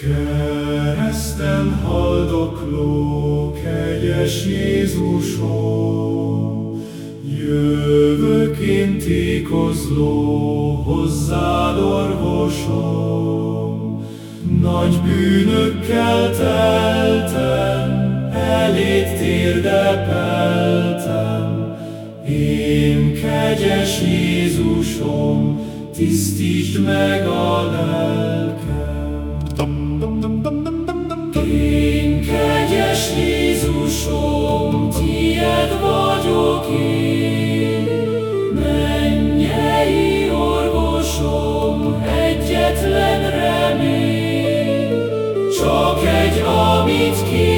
Kereszten haldokló, kegyes Jézusom, Jövök én tékozló, hozzád orvosom. Nagy bűnökkel teltem, elét térdepeltem, Én kegyes Jézusom, tisztítsd meg a lelkem. Én kegyes Jézusom, tied vagyok én, mennyei orvosom, egyetlen remény, csak egy, amit kér.